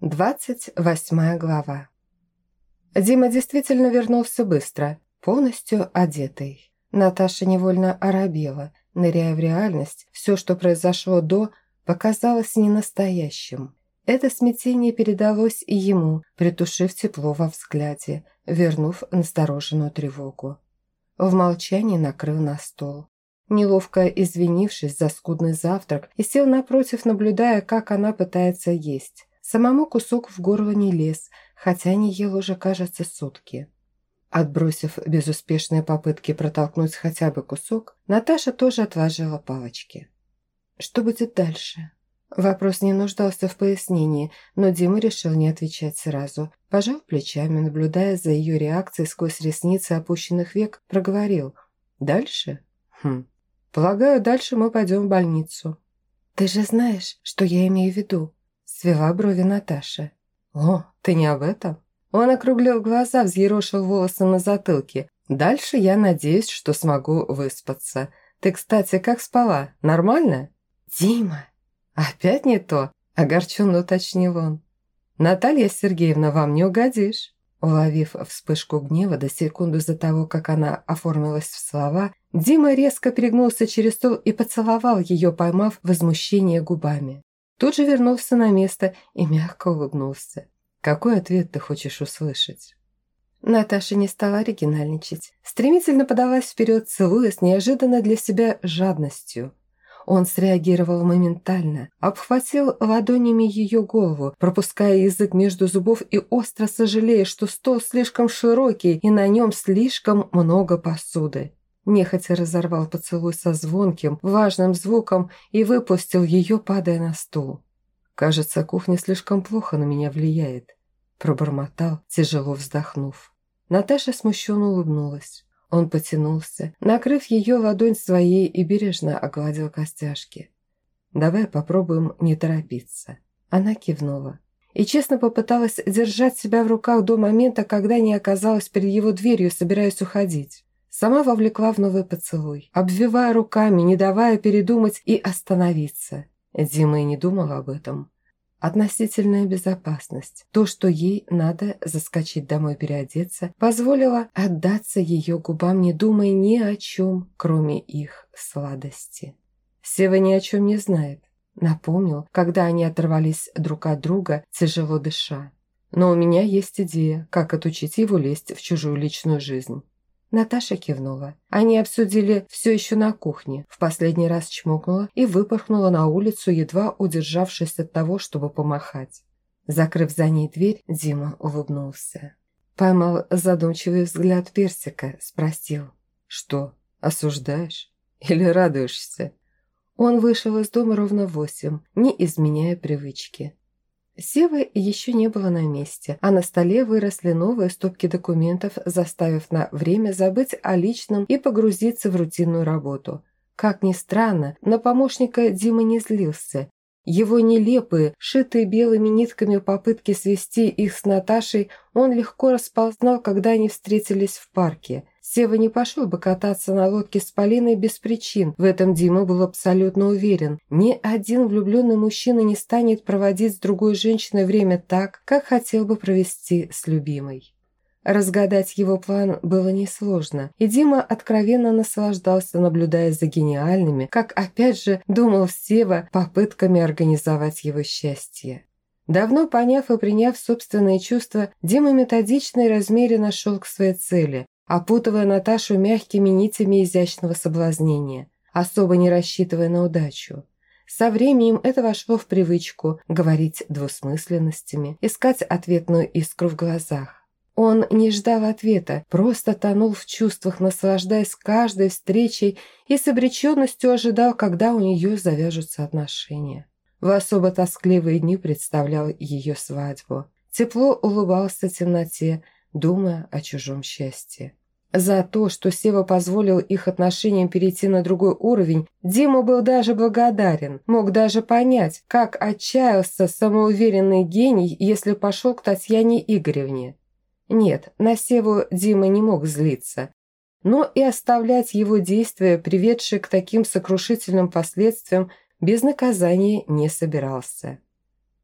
Двадцать восьмая глава. Дима действительно вернулся быстро, полностью одетый. Наташа невольно оробела, ныряя в реальность. Все, что произошло до, показалось ненастоящим. Это смятение передалось и ему, притушив тепло во взгляде, вернув настороженную тревогу. В молчании накрыл на стол. Неловко извинившись за скудный завтрак, и сел напротив, наблюдая, как она пытается есть. Самому кусок в горло не лез, хотя не ел уже, кажется, сутки. Отбросив безуспешные попытки протолкнуть хотя бы кусок, Наташа тоже отложила палочки. «Что будет дальше?» Вопрос не нуждался в пояснении, но Дима решил не отвечать сразу. Пожал плечами, наблюдая за ее реакцией сквозь ресницы опущенных век, проговорил. «Дальше? Хм. Полагаю, дальше мы пойдем в больницу». «Ты же знаешь, что я имею в виду?» Свела брови Наташа. «О, ты не об этом?» Он округлил глаза, взъерошил волосы на затылке. «Дальше я надеюсь, что смогу выспаться. Ты, кстати, как спала? Нормально?» «Дима!» «Опять не то?» – огорченно уточнил он. «Наталья Сергеевна, вам не угодишь». Уловив вспышку гнева до секунды за того, как она оформилась в слова, Дима резко перегнулся через стол и поцеловал ее, поймав возмущение губами. Тут же вернулся на место и мягко улыбнулся. «Какой ответ ты хочешь услышать?» Наташа не стала оригинальничать. Стремительно подалась вперед, целуя с неожиданно для себя жадностью. Он среагировал моментально, обхватил ладонями ее голову, пропуская язык между зубов и остро сожалея, что стол слишком широкий и на нем слишком много посуды. Нехотя разорвал поцелуй со звонким, важным звуком и выпустил ее, падая на стул. «Кажется, кухня слишком плохо на меня влияет», – пробормотал, тяжело вздохнув. Наташа смущенно улыбнулась. Он потянулся, накрыв ее ладонь своей и бережно огладил костяшки. «Давай попробуем не торопиться». Она кивнула и честно попыталась держать себя в руках до момента, когда не оказалась перед его дверью, собираясь уходить. Сама вовлекла в новый поцелуй, обвивая руками, не давая передумать и остановиться. Дима и не думала об этом. Относительная безопасность, то, что ей надо заскочить домой переодеться, позволило отдаться ее губам, не думая ни о чем, кроме их сладости. Сева ни о чем не знает. Напомнил, когда они оторвались друг от друга, тяжело дыша. Но у меня есть идея, как отучить его лезть в чужую личную жизнь. Наташа кивнула. Они обсудили все еще на кухне. В последний раз чмокнула и выпорхнула на улицу, едва удержавшись от того, чтобы помахать. Закрыв за ней дверь, Дима улыбнулся. Поймал задумчивый взгляд персика, спросил. «Что, осуждаешь? Или радуешься?» Он вышел из дома ровно в восемь, не изменяя привычки. Севы еще не было на месте, а на столе выросли новые стопки документов, заставив на время забыть о личном и погрузиться в рутинную работу. Как ни странно, на помощника Дима не злился. Его нелепые, шитые белыми нитками попытки свести их с Наташей он легко распознал, когда они встретились в парке. Сева не пошел бы кататься на лодке с Полиной без причин. В этом Дима был абсолютно уверен. Ни один влюбленный мужчина не станет проводить с другой женщиной время так, как хотел бы провести с любимой. Разгадать его план было несложно, и Дима откровенно наслаждался, наблюдая за гениальными, как опять же думал Сева, попытками организовать его счастье. Давно поняв и приняв собственные чувства, Дима методично и размеренно шел к своей цели, опутывая Наташу мягкими нитями изящного соблазнения, особо не рассчитывая на удачу. Со временем это вошло в привычку говорить двусмысленностями, искать ответную искру в глазах. Он не ждал ответа, просто тонул в чувствах, наслаждаясь каждой встречей и с обреченностью ожидал, когда у нее завяжутся отношения. В особо тоскливые дни представлял ее свадьбу. Тепло улыбался темноте, думая о чужом счастье. За то, что Сева позволил их отношениям перейти на другой уровень, Дима был даже благодарен, мог даже понять, как отчаялся самоуверенный гений, если пошел к Татьяне Игоревне. Нет, на Севу Дима не мог злиться, но и оставлять его действия, приведшие к таким сокрушительным последствиям, без наказания не собирался.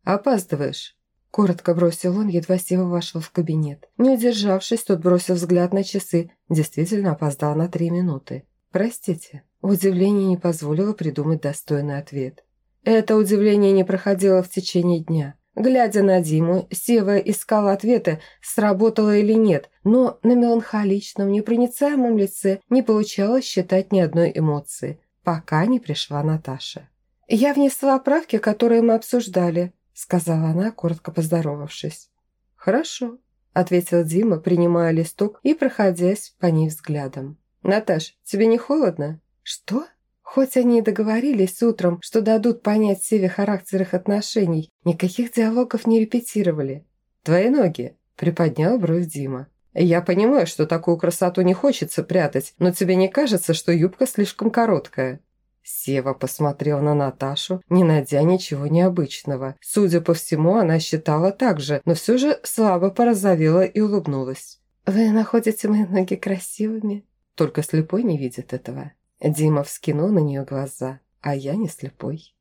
«Опаздываешь», Коротко бросил он, едва Сева вошел в кабинет. Не удержавшись, тот бросил взгляд на часы. Действительно опоздал на три минуты. «Простите». Удивление не позволило придумать достойный ответ. Это удивление не проходило в течение дня. Глядя на Диму, Сева искал ответы, сработало или нет, но на меланхоличном, непроницаемом лице не получалось считать ни одной эмоции, пока не пришла Наташа. «Я внесла правки, которые мы обсуждали», – сказала она, коротко поздоровавшись. «Хорошо», – ответил Дима, принимая листок и проходясь по ней взглядом. «Наташ, тебе не холодно?» «Что?» Хоть они и договорились утром, что дадут понять Севе характер их отношений, никаких диалогов не репетировали. «Твои ноги», – приподнял бровь Дима. «Я понимаю, что такую красоту не хочется прятать, но тебе не кажется, что юбка слишком короткая?» Сева посмотрел на Наташу, не найдя ничего необычного. Судя по всему, она считала так же, но все же слабо порозовела и улыбнулась. «Вы находите мои ноги красивыми?» Только слепой не видит этого. Дима вскинул на нее глаза, а я не слепой.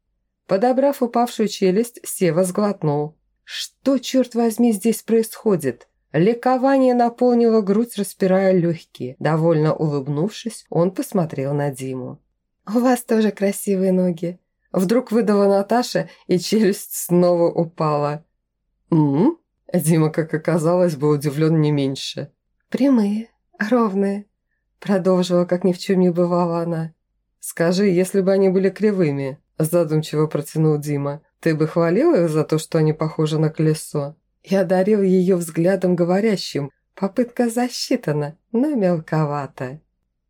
Подобрав упавшую челюсть, Сева сглотнул. «Что, черт возьми, здесь происходит?» Ликование наполнило грудь, распирая легкие. Довольно улыбнувшись, он посмотрел на Диму. «У вас тоже красивые ноги». Вдруг выдала Наташа, и челюсть снова упала. «М?», -м Дима, как оказалось, был удивлен не меньше. «Прямые, ровные, Продолжила, как ни в чем не бывало она. «Скажи, если бы они были кривыми», задумчиво протянул Дима, «ты бы хвалил их за то, что они похожи на колесо?» Я дарил ее взглядом говорящим. Попытка засчитана, но мелковата.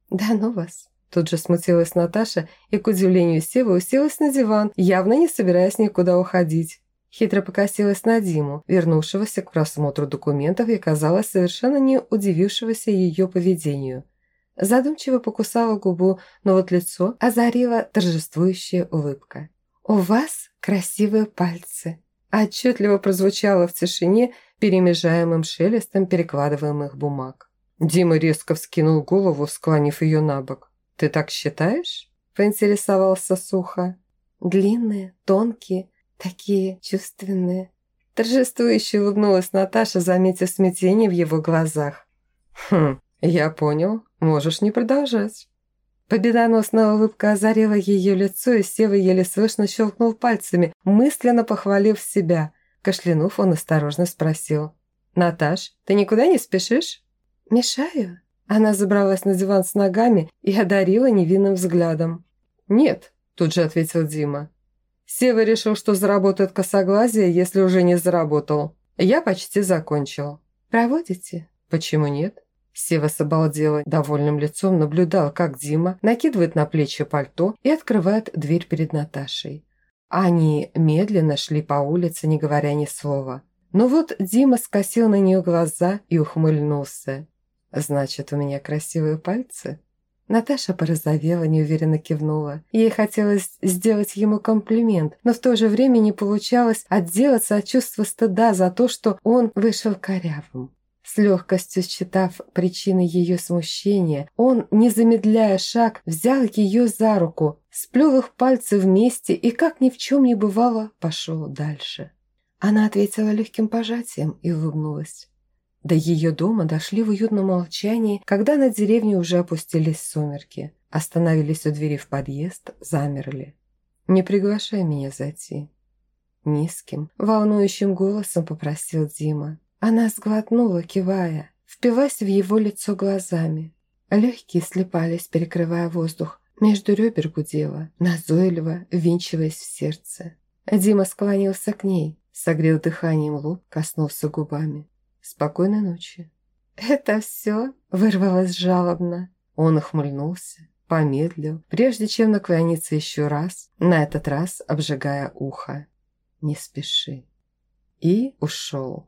«Да ну вас!» Тут же смутилась Наташа и, к удивлению Севы, уселась на диван, явно не собираясь никуда уходить. Хитро покосилась на Диму, вернувшегося к просмотру документов и, казалось, совершенно не удивившегося ее поведению – Задумчиво покусала губу, но вот лицо озарила торжествующая улыбка. «У вас красивые пальцы!» Отчетливо прозвучало в тишине перемежаемым шелестом перекладываемых бумаг. Дима резко вскинул голову, склонив ее на бок. «Ты так считаешь?» – поинтересовался сухо. «Длинные, тонкие, такие чувственные». Торжествующе улыбнулась Наташа, заметив смятение в его глазах. «Хм, я понял. Можешь не продолжать». Победоносная улыбка озарила ее лицо, и Сева еле слышно щелкнул пальцами, мысленно похвалив себя. Кашлянув, он осторожно спросил. «Наташ, ты никуда не спешишь?» «Мешаю?» Она забралась на диван с ногами и одарила невинным взглядом. «Нет», – тут же ответил Дима. Сева решил, что заработает косоглазие, если уже не заработал. Я почти закончил. «Проводите?» «Почему нет?» Сева с довольным лицом наблюдал, как Дима накидывает на плечи пальто и открывает дверь перед Наташей. Они медленно шли по улице, не говоря ни слова. Но вот Дима скосил на нее глаза и ухмыльнулся. «Значит, у меня красивые пальцы?» Наташа порозовела, неуверенно кивнула. Ей хотелось сделать ему комплимент, но в то же время не получалось отделаться от чувства стыда за то, что он вышел корявым. С легкостью считав причины ее смущения, он, не замедляя шаг, взял ее за руку, сплел их пальцы вместе и, как ни в чем не бывало, пошел дальше. Она ответила легким пожатием и улыбнулась. До ее дома дошли в уютном молчании, когда на деревне уже опустились сумерки. Остановились у двери в подъезд, замерли. «Не приглашай меня зайти». Низким, волнующим голосом попросил Дима. Она сглотнула, кивая, впилась в его лицо глазами. Легкие слепались, перекрывая воздух. Между ребер гудело, назойливо, ввинчиваясь в сердце. Дима склонился к ней, согрел дыханием лоб, коснулся губами. «Спокойной ночи». «Это все?» – вырвалось жалобно. Он ухмыльнулся, помедлил, прежде чем наклониться еще раз, на этот раз обжигая ухо. «Не спеши». И ушел.